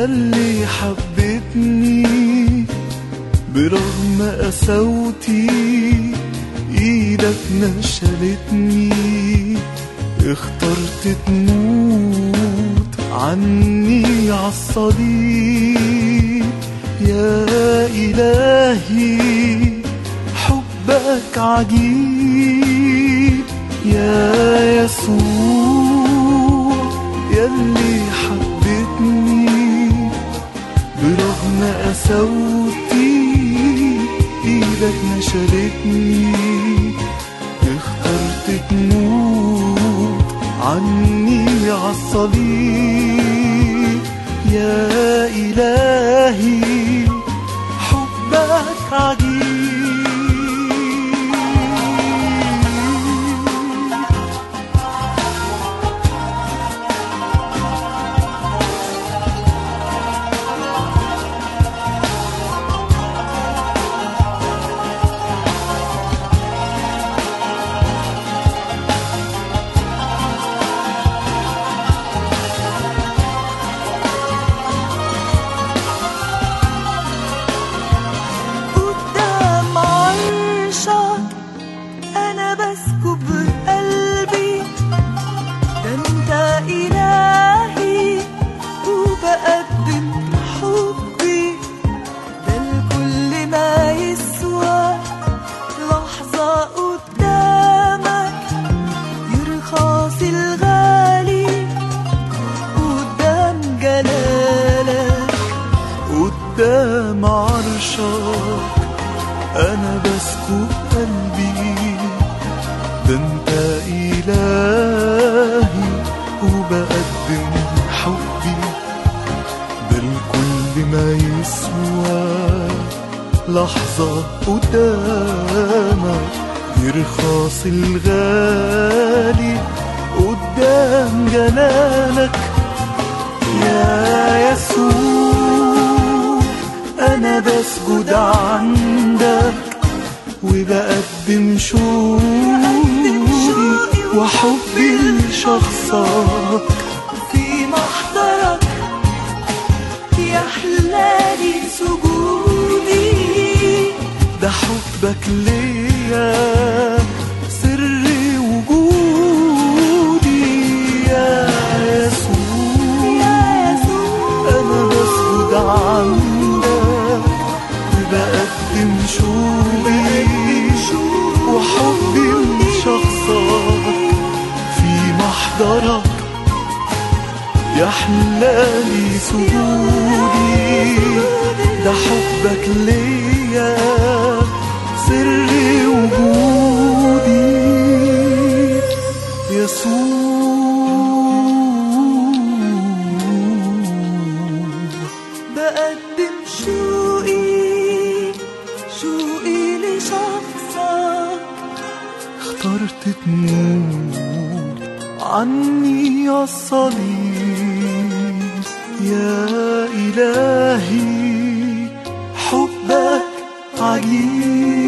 يلي حبتني برغم قساوتي إيدك نشلتني اخترت تموت عني عالصديق يا إلهي حبك عجيب. يا يسوع نشلتني اخترت تموت عني عالصليب يا إلهي حبك عجيب. أنا بسكب قلبي ده انت إلهي وبقدم حبي ده الكل ما يسوى لحظة قدامك يرخص الغالي قدام جلالك يا يسوع أنا بسجد عندك وبقدم شوقي وحبي لشخصك. في محضرك يحلالي سجودي. ده حبك ليا. محضرك يحلالي سجودي ده حبك ليا سر وجودي. يسوع بقدم عني الصليب يا إلهي حبك عجيب.